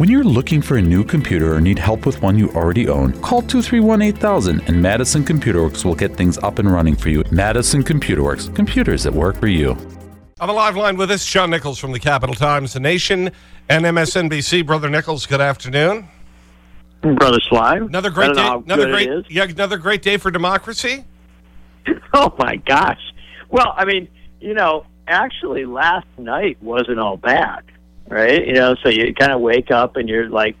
When you're looking for a new computer or need help with one you already own, call 231 8000 and Madison Computer Works will get things up and running for you. Madison Computer Works, computers that work for you. On the live line with us, John Nichols from the Capital Times, The Nation, and MSNBC. Brother Nichols, good afternoon. Brother Sly. Another great day. Another great, yeah, another great day for democracy. Oh my gosh. Well, I mean, you know, actually, last night wasn't all bad right? You know, so you kind of wake up and you're like,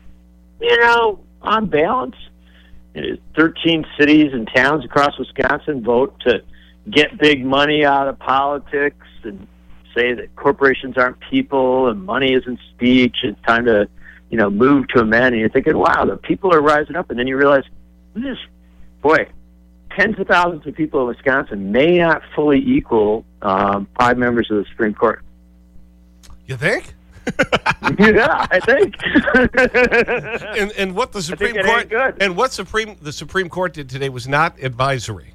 you know, on balance, 13 cities and towns across Wisconsin vote to get big money out of politics and say that corporations aren't people and money isn't speech. It's time to, you know, move to amend. And you're thinking, wow, the people are rising up. And then you realize, this, boy, tens of thousands of people in Wisconsin may not fully equal um, five members of the Supreme Court. You think? yeah, I think. and, and what the Supreme Court and what Supreme the Supreme Court did today was not advisory.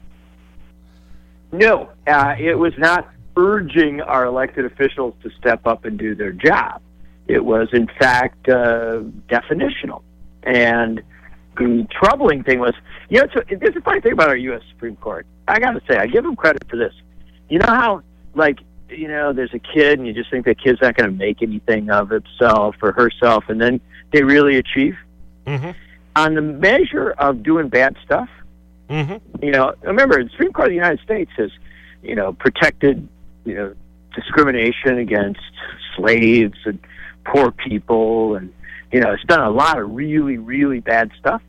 No, uh, it was not urging our elected officials to step up and do their job. It was, in fact, uh, definitional. And the troubling thing was, you know, so there's a funny thing about our U.S. Supreme Court. I got to say, I give them credit for this. You know how, like, you know, there's a kid and you just think that kid's not going to make anything of himself or herself, and then they really achieve. Mm-hmm. On the measure of doing bad stuff, mm-hmm. you know, remember, the Supreme Court of the United States has, you know, protected, you know, discrimination against slaves and poor people, and you know, it's done a lot of really, really bad stuff.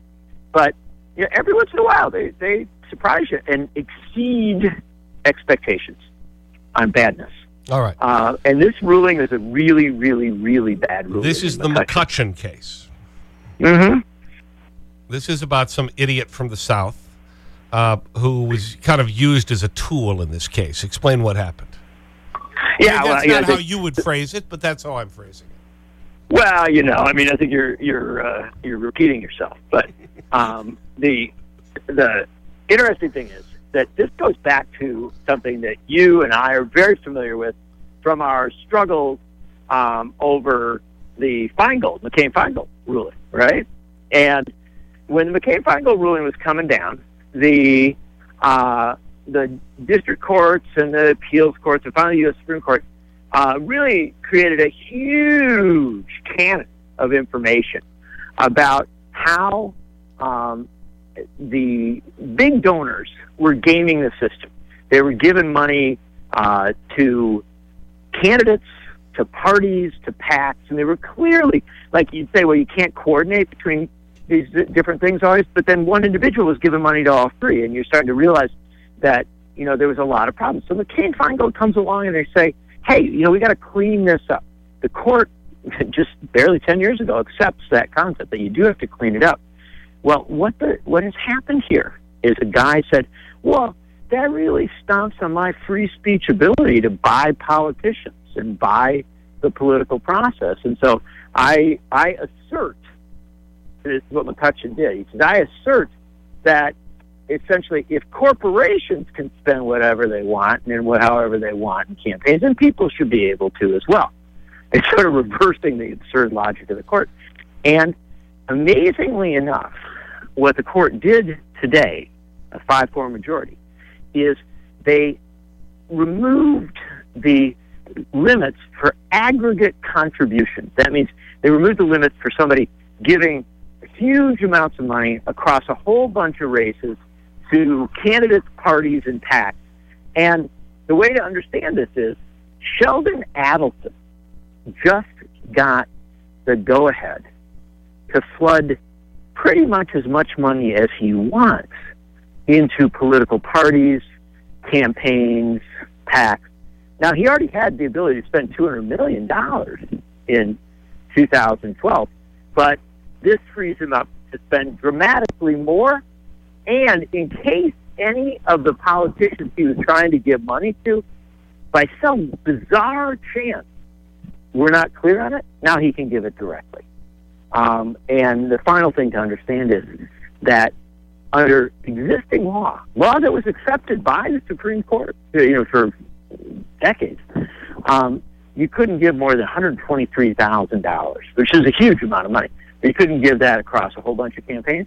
But you know, every once in a while, they they surprise you and exceed expectations on badness. All right. Uh, and this ruling is a really, really, really bad ruling. This is the McCutcheon case. Mm-hmm. This is about some idiot from the South uh, who was kind of used as a tool in this case. Explain what happened. Yeah, I mean, that's well, not how you would phrase it, but that's how I'm phrasing it. Well, you know, I mean, I think you're you're uh, you're repeating yourself. But um, the the interesting thing is that this goes back to something that you and I are very familiar with from our struggles um, over the Feingold, McCain-Feingold ruling, right? And when the McCain-Feingold ruling was coming down, the uh, the district courts and the appeals courts and finally the U.S. Supreme Court uh, really created a huge cannon of information about how um, the big donors were gaming the system. They were giving money uh, to candidates, to parties, to PACs, and they were clearly, like you'd say, well, you can't coordinate between these different things always, but then one individual was giving money to all three, and you're starting to realize that, you know, there was a lot of problems. So McCain Feingold comes along and they say, hey, you know, we got to clean this up. The court, just barely 10 years ago, accepts that concept that you do have to clean it up. Well, what the what has happened here is a guy said, "Well, that really stomps on my free speech ability to buy politicians and buy the political process." And so I I assert this is what McCutcheon did. He said, "I assert that essentially, if corporations can spend whatever they want and however they want in campaigns, then people should be able to as well." It's sort of reversing the absurd logic of the court. And amazingly enough, what the court did today, a 5 4 majority, is they removed the limits for aggregate contributions. That means they removed the limits for somebody giving huge amounts of money across a whole bunch of races to candidates, parties, and PACs. And the way to understand this is Sheldon Adelson just got the go ahead to flood pretty much as much money as he wants into political parties, campaigns, PACs. Now, he already had the ability to spend $200 million in 2012, but this frees him up to spend dramatically more. And in case any of the politicians he was trying to give money to, by some bizarre chance, we're not clear on it, now he can give it directly. Um, and the final thing to understand is that under existing law, law that was accepted by the Supreme Court, you know, for decades, um, you couldn't give more than $123,000, which is a huge amount of money. You couldn't give that across a whole bunch of campaigns.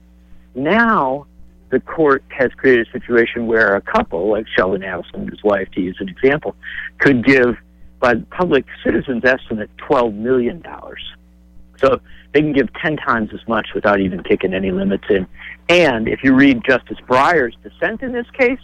Now, the court has created a situation where a couple, like Sheldon Adelson and his wife, to use an example, could give, by the Public Citizen's estimate, $12 million. So they can give 10 times as much without even kicking any limits in. And if you read Justice Breyer's dissent in this case,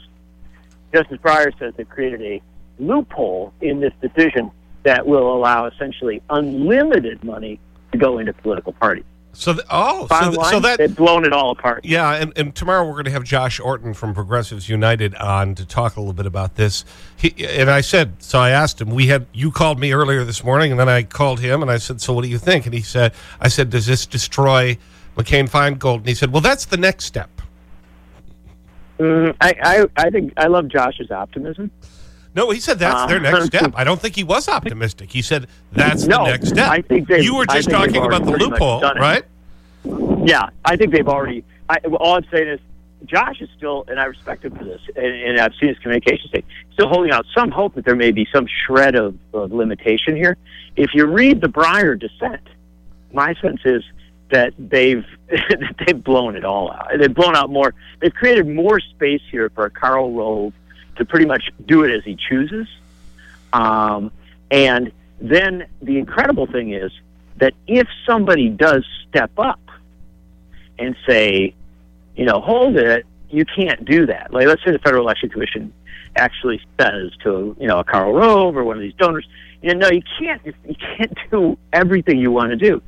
Justice Breyer says they've created a loophole in this decision that will allow essentially unlimited money to go into political parties. So, the, oh, Bottom so, line, so that they've blown it all apart. Yeah, and, and tomorrow we're going to have Josh Orton from Progressives United on to talk a little bit about this. He, and I said, so I asked him, we had, you called me earlier this morning, and then I called him and I said, so what do you think? And he said, I said, does this destroy McCain Feingold? And he said, well, that's the next step. Mm, I, I, I think I love Josh's optimism. No, he said that's their next Uh, step. I don't think he was optimistic. He said that's the next step. I think you were just talking about the already pretty much loophole, right? Yeah, I think they've already. I, all I'm saying is, Josh is still, and I respect him for this, and, and I've seen his communication state, still holding out some hope that there may be some shred of, of limitation here. If you read the Breyer dissent, my sense is that they've that they've blown it all out. They've blown out more. They've created more space here for Karl Rove to pretty much do it as he chooses. Um, and then the incredible thing is that if somebody does step up and say, you know, hold it, you can't do that. Like, let's say the Federal Election Commission actually says to, you know, a Karl Rove or one of these donors, you know, no, you can't, you can't do everything you want to do.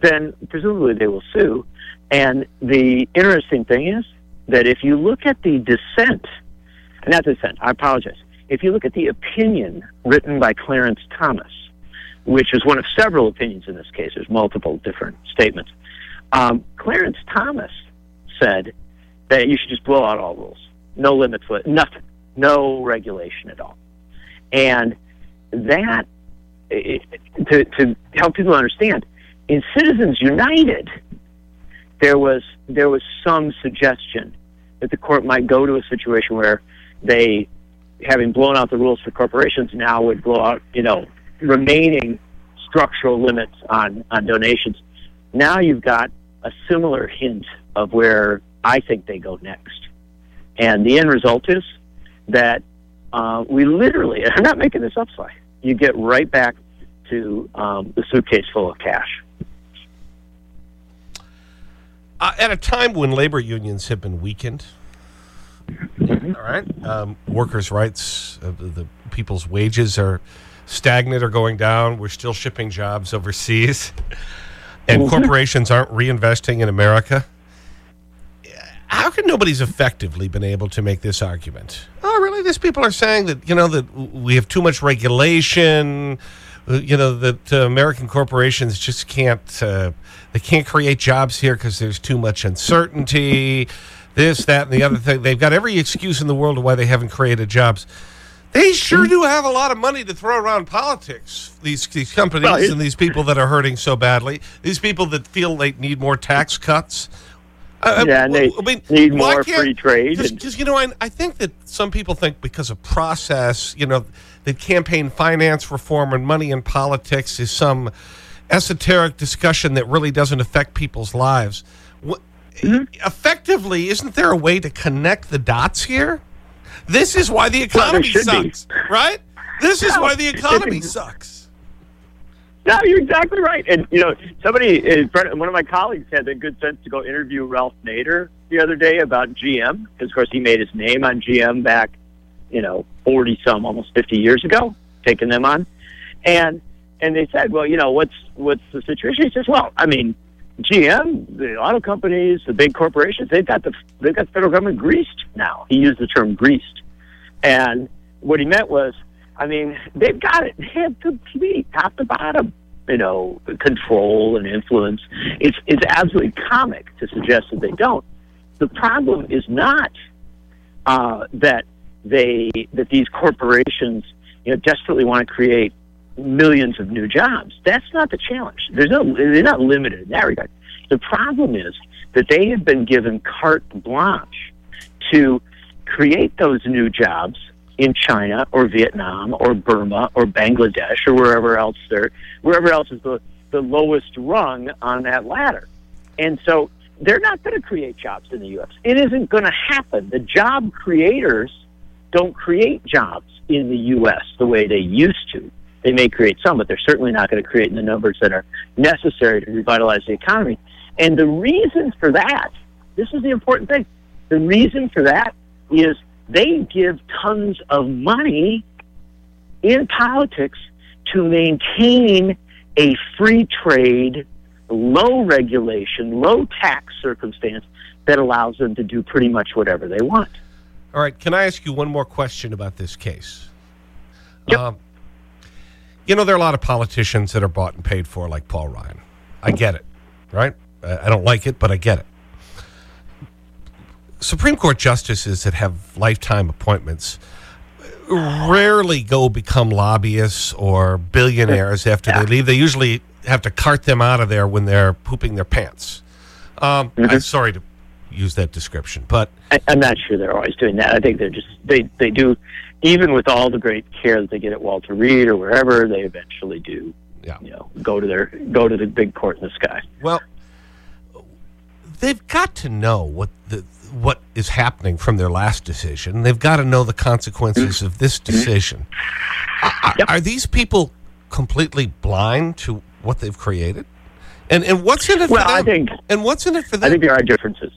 Then presumably they will sue. And the interesting thing is that if you look at the dissent, not dissent, I apologize. If you look at the opinion written by Clarence Thomas, which is one of several opinions in this case, there's multiple different statements. Um, Clarence Thomas said that you should just blow out all rules, no limits, nothing, no regulation at all, and that it, to to help people understand, in Citizens United, there was there was some suggestion that the court might go to a situation where they, having blown out the rules for corporations, now would blow out you know remaining structural limits on on donations. Now you've got a similar hint of where I think they go next. And the end result is that uh, we literally, I'm not making this up, Sly, you get right back to um, the suitcase full of cash. Uh, at a time when labor unions have been weakened. All right, um, workers' rights, uh, the, the people's wages are stagnant or going down. We're still shipping jobs overseas, and corporations aren't reinvesting in America. How can nobody's effectively been able to make this argument? Oh, really? These people are saying that, you know, that we have too much regulation, uh, you know, that uh, American corporations just can't, uh, they can't create jobs here because there's too much uncertainty, this, that, and the other thing. They've got every excuse in the world of why they haven't created jobs. They sure do have a lot of money to throw around politics, these, these companies Well, and these people that are hurting so badly, these people that feel they need more tax cuts. Uh, Yeah, and they I mean, need more free trade Because, you know, I, I think that some people think because of process, you know, that campaign finance reform and money in politics is some esoteric discussion that really doesn't affect people's lives. Mm-hmm. Effectively, isn't there a way to connect the dots here? This is why the economy be. sucks, right? This is why the economy sucks. No, you're exactly right. And, you know, somebody, in front- one of my colleagues had the good sense to go interview Ralph Nader the other day about GM, because, of course, he made his name on GM back, you know, 40 some, almost 50 years ago, taking them on. And, and they said, well, you know, what's, what's the situation? He says, well, I mean, GM, the auto companies, the big corporations, they've got the, they've got the federal government greased now. He used the term greased. And what he meant was, I mean, they've got it. They have complete top to bottom, you know, control and influence. It's it's absolutely comic to suggest that they don't. The problem is not uh, that they that these corporations, you know, desperately want to create millions of new jobs. That's not the challenge. There's no they're not limited in that regard. The problem is that they have been given carte blanche to create those new jobs in China or Vietnam or Burma or Bangladesh or wherever else there, wherever else is the, the lowest rung on that ladder. And so they're not going to create jobs in the U.S. It isn't going to happen. The job creators don't create jobs in the U.S. the way they used to. They may create some, but they're certainly not going to create in the numbers that are necessary to revitalize the economy. And the reason for that, this is the important thing, the reason for that is they give tons of money in politics to maintain a free trade, low regulation, low tax circumstance that allows them to do pretty much whatever they want. All right. Can I ask you one more question about this case? Yep. Um, you know, there are a lot of politicians that are bought and paid for, like Paul Ryan. I get it, right? I don't like it, but I get it. Supreme Court justices that have lifetime appointments rarely go become lobbyists or billionaires after they leave. They usually have to cart them out of there when they're pooping their pants. Um, Mm-hmm. I'm sorry to use that description, but I, I'm not sure they're always doing that. I think they're just they they do, even with all the great care that they get at Walter Reed or wherever, they eventually do. Yeah. You know, go to their go to the big court in the sky. Well, they've got to know what the what is happening from their last decision. They've got to know the consequences of this decision. Are, Yep. are these people completely blind to what they've created? And and what's in it Well, for them? I think and what's in it for them? I think there are differences.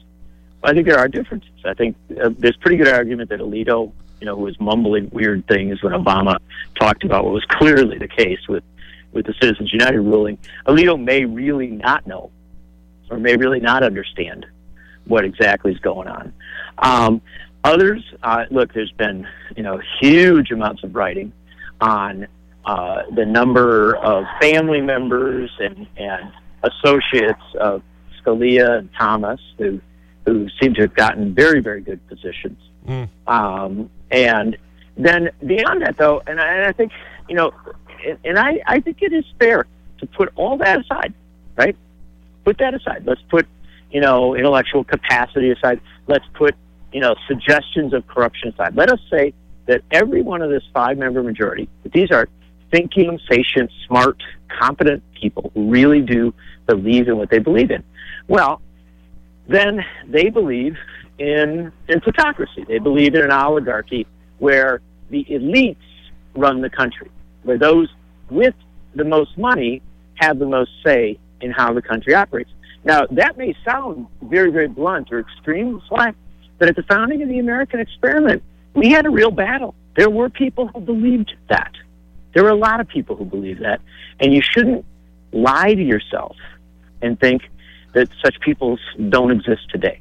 I think there are differences. I think uh, there's pretty good argument that Alito, you know, who was mumbling weird things when Obama talked about what was clearly the case with with the Citizens United ruling. Alito may really not know, or may really not understand what exactly is going on. Um, others, uh, look, there's been you know huge amounts of writing on uh, the number of family members and and associates of Scalia and Thomas who who seem to have gotten very very good positions. Mm. Um, and then beyond that, though, and I, and I think you know, and, and I I think it is fair to put all that aside, right? Put that aside. Let's put you know intellectual capacity aside. Let's put you know suggestions of corruption aside. Let us say that every one of this five member majority, that these are thinking, patient, smart, competent people who really do believe in what they believe in. Well, then they believe in in plutocracy. They believe in an oligarchy where the elites run the country, where those with the most money have the most say in how the country operates. Now, that may sound very, very blunt or extreme but at the founding of the American experiment, we had a real battle. There were people who believed that. There were a lot of people who believed that. And you shouldn't lie to yourself and think that such people don't exist today.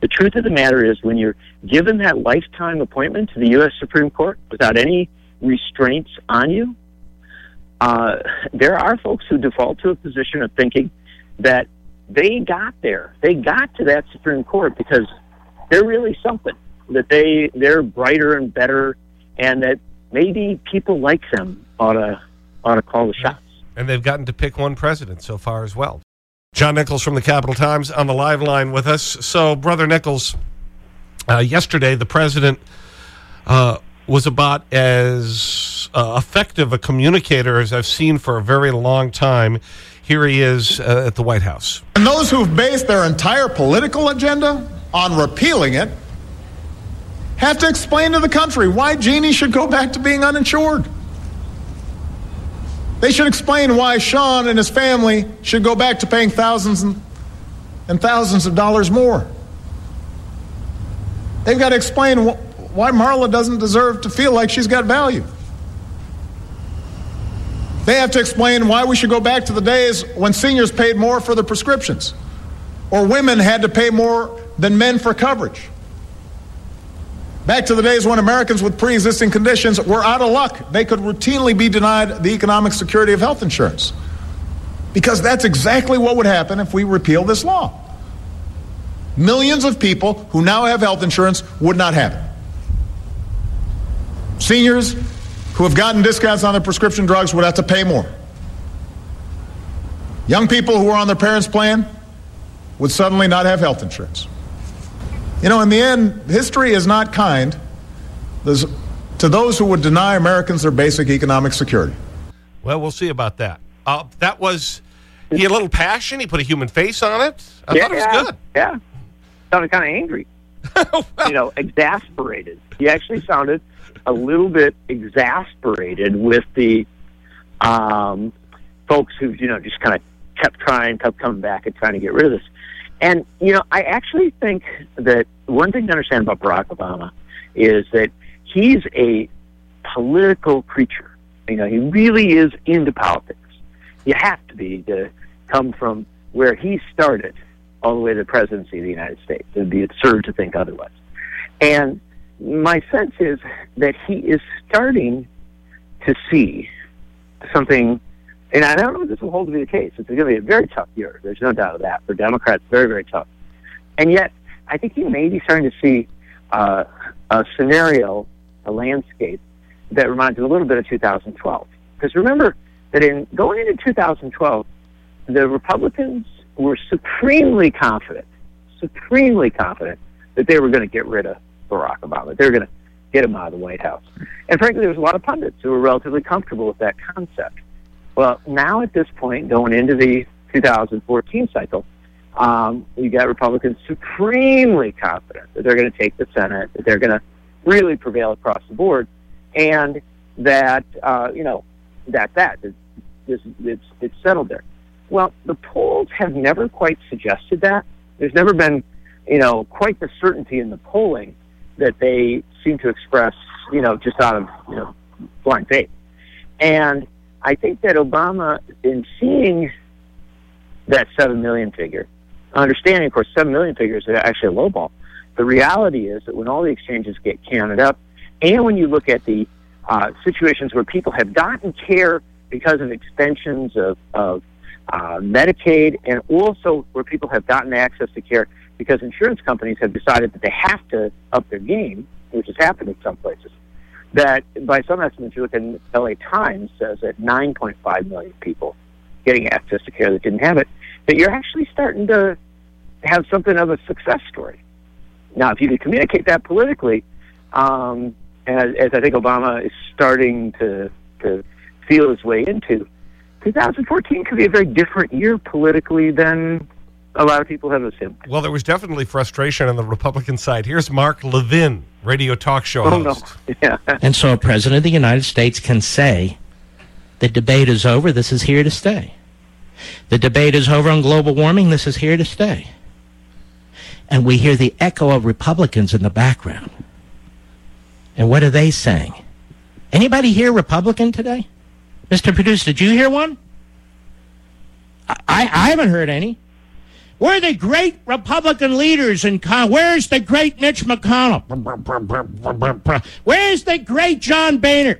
The truth of the matter is, when you're given that lifetime appointment to the U.S. Supreme Court without any restraints on you, uh, there are folks who default to a position of thinking that they got there. They got to that Supreme Court because they're really something. That they they're brighter and better, and that maybe people like them ought to ought to call the shots. And they've gotten to pick one president so far as well. John Nichols from the Capital Times on the live line with us. So, Brother Nichols, uh, yesterday the president uh, was about as uh, effective a communicator as I've seen for a very long time. Here he is at the White House. And those who've based their entire political agenda on repealing it have to explain to the country why Jeannie should go back to being uninsured. They should explain why Sean and his family should go back to paying thousands and, and thousands of dollars more. They've got to explain wh- why Marla doesn't deserve to feel like she's got value. They have to explain why we should go back to the days when seniors paid more for their prescriptions or women had to pay more than men for coverage. Back to the days when Americans with pre existing conditions were out of luck. They could routinely be denied the economic security of health insurance. Because that's exactly what would happen if we repeal this law. Millions of people who now have health insurance would not have it. Seniors who have gotten discounts on their prescription drugs would have to pay more. Young people who are on their parents' plan would suddenly not have health insurance. You know, in the end, history is not kind. To those who would deny Americans their basic economic security. Well, we'll see about that. Uh, that was, he had a little passion. He put a human face on it. I yeah, thought it was good. Yeah. Sounded kind of angry. you know, exasperated. He actually sounded a little bit exasperated with the um, folks who, you know, just kind of kept trying, kept coming back and trying to get rid of this. And, you know, I actually think that one thing to understand about Barack Obama is that he's a political creature. You know, he really is into politics. You have to be to come from where he started all the way to the presidency of the United States. It would be absurd to think otherwise. And my sense is that he is starting to see something, and I don't know if this will hold to be the case. It's going to be a very tough year. There's no doubt of that. For Democrats, very, very tough. And yet, I think you may be starting to see uh, a scenario, a landscape that reminds you a little bit of 2012. Because remember that in going into 2012, the Republicans were supremely confident, supremely confident that they were going to get rid of Barack Obama. They were going to get him out of the White House. And frankly, there was a lot of pundits who were relatively comfortable with that concept. Well, now at this point, going into the 2014 cycle, um, you got Republicans supremely confident that they're going to take the Senate, that they're going to really prevail across the board, and that uh, you know that that it's, it's it's settled there. Well, the polls have never quite suggested that. There's never been, you know, quite the certainty in the polling that they seem to express, you know, just out of you know blind faith. And I think that Obama, in seeing that seven million figure, understanding, of course, seven million figures is actually a low ball. The reality is that when all the exchanges get counted up, and when you look at the uh, situations where people have gotten care because of extensions of, of uh, Medicaid, and also where people have gotten access to care because insurance companies have decided that they have to up their game, which has happened in some places. That by some estimates, you look at LA Times says that 9.5 million people getting access to care that didn't have it, that you're actually starting to have something of a success story. Now, if you could communicate that politically, um, as, as I think Obama is starting to, to feel his way into, 2014 could be a very different year politically than a lot of people have assumed. Well, there was definitely frustration on the Republican side. Here's Mark Levin, radio talk show oh, host. No. Yeah. And so a president of the United States can say, the debate is over, this is here to stay. The debate is over on global warming, this is here to stay. And we hear the echo of Republicans in the background. And what are they saying? Anybody here Republican today? Mr. Producer, did you hear one? I, I haven't heard any. Where are the great Republican leaders in? Where's the great Mitch McConnell? Where's the great John Boehner?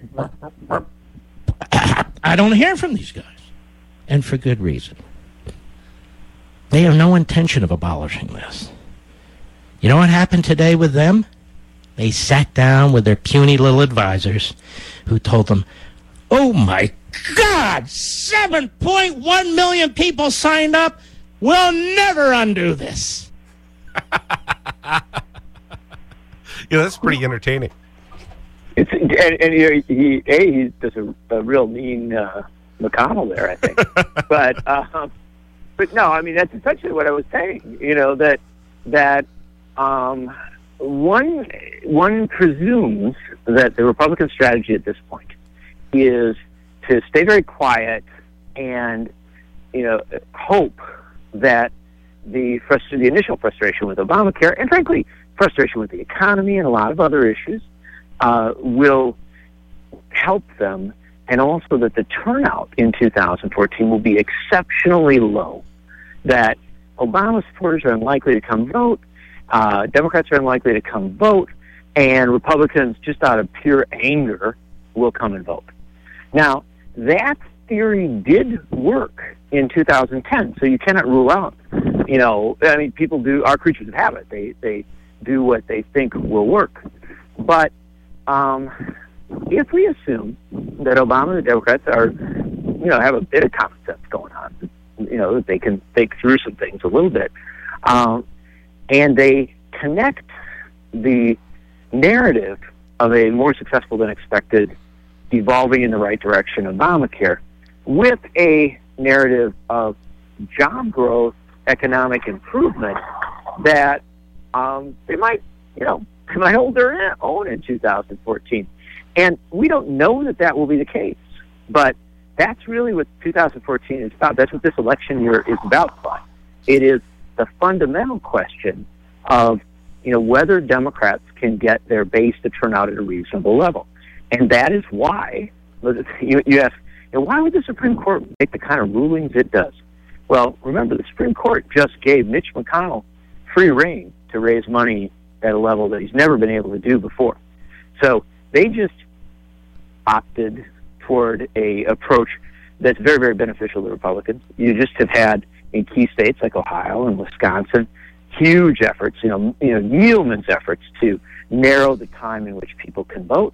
I don't hear from these guys. And for good reason. They have no intention of abolishing this. You know what happened today with them? They sat down with their puny little advisors who told them, Oh my God, 7.1 million people signed up. We'll never undo this. yeah, that's pretty entertaining. It's and, and you know, he a he does a, a real mean uh, McConnell there, I think. but um, but no, I mean that's essentially what I was saying. You know that that um, one one presumes that the Republican strategy at this point is to stay very quiet and you know hope that the the initial frustration with Obamacare and frankly frustration with the economy and a lot of other issues uh, will help them. And also that the turnout in 2014 will be exceptionally low. That Obama supporters are unlikely to come vote uh, Democrats are unlikely to come vote and Republicans just out of pure anger will come and vote. Now that theory did work in 2010, so you cannot rule out. You know, I mean, people do. Our creatures of habit. They they do what they think will work. But um, if we assume that Obama and the Democrats are, you know, have a bit of common sense going on, you know, that they can think through some things a little bit, um, and they connect the narrative of a more successful than expected, evolving in the right direction Obamacare with a narrative of job growth, economic improvement that um, they might, you know, they might hold their own in 2014. And we don't know that that will be the case, but that's really what 2014 is about. That's what this election year is about. But it is the fundamental question of you know whether Democrats can get their base to turn out at a reasonable level, and that is why you, you ask, know, why would the Supreme Court make the kind of rulings it does? Well, remember the Supreme Court just gave Mitch McConnell free rein to raise money at a level that he's never been able to do before. So they just opted toward a approach that's very, very beneficial to Republicans. You just have had in key states like Ohio and Wisconsin huge efforts, you know, you know, Nealman's efforts to narrow the time in which people can vote.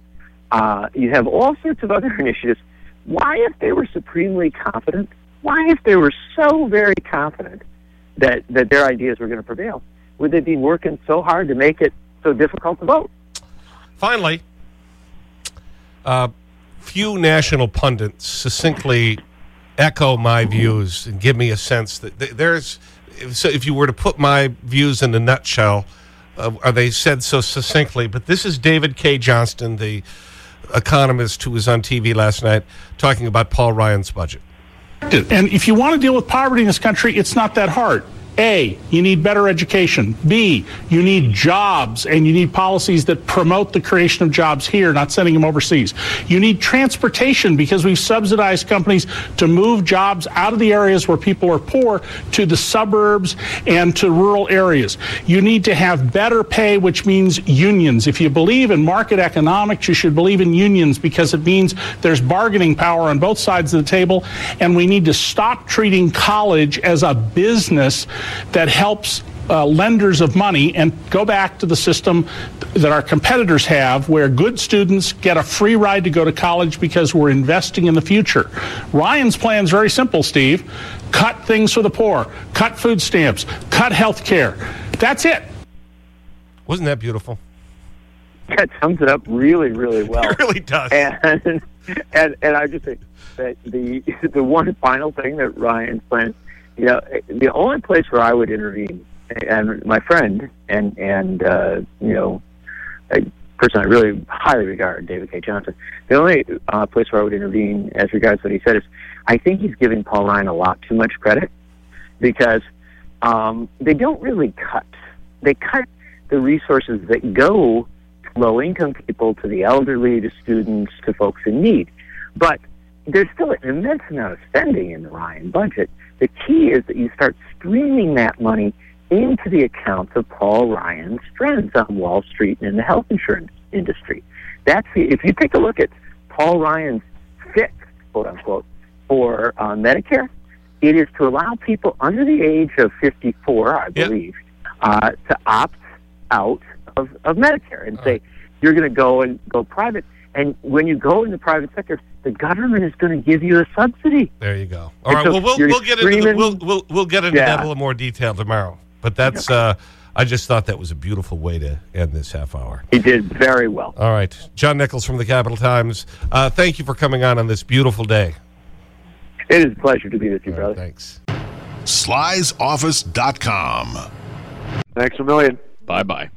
Uh, you have all sorts of other initiatives. Why, if they were supremely confident, why, if they were so very confident that, that their ideas were going to prevail, would they be working so hard to make it so difficult to vote? Finally, uh, few national pundits succinctly echo my views and give me a sense that there's, so if you were to put my views in a nutshell, uh, are they said so succinctly? But this is David Cay Johnston, the economist who was on TV last night talking about Paul Ryan's budget. And if you want to deal with poverty in this country, it's not that hard. A, you need better education. B, you need jobs and you need policies that promote the creation of jobs here, not sending them overseas. You need transportation because we've subsidized companies to move jobs out of the areas where people are poor to the suburbs and to rural areas. You need to have better pay, which means unions. If you believe in market economics, you should believe in unions because it means there's bargaining power on both sides of the table. And we need to stop treating college as a business that helps uh, lenders of money and go back to the system that our competitors have where good students get a free ride to go to college because we're investing in the future. Ryan's plan is very simple, Steve. Cut things for the poor, cut food stamps, cut health care. That's it. Wasn't that beautiful? That sums it up really, really well. It really does. And, and, and I just think that the, the one final thing that Ryan's plan you know, the only place where I would intervene, and my friend and and uh, you know, a person I really highly regard, David Cay Johnston. The only uh, place where I would intervene, as regards what he said, is I think he's giving Paul Ryan a lot too much credit because um, they don't really cut. They cut the resources that go to low income people, to the elderly, to students, to folks in need. But there's still an immense amount of spending in the Ryan budget. The key is that you start streaming that money into the accounts of Paul Ryan's friends on Wall Street and in the health insurance industry. That's the, if you take a look at Paul Ryan's fix, quote unquote, for uh, Medicare, it is to allow people under the age of 54, I believe, yep. uh, to opt out of, of Medicare and All say, right. you're going to go and go private. And when you go in the private sector, the government is going to give you a subsidy. There you go. All right. So well, we'll, we'll get into the, we'll, we'll, we'll get into yeah. that a little more detail tomorrow. But that's, uh, I just thought that was a beautiful way to end this half hour. He did very well. All right. John Nichols from the Capital Times. Uh, thank you for coming on on this beautiful day. It is a pleasure to be with you, brother. thanks. Sly'sOffice.com. Thanks a million. Bye-bye.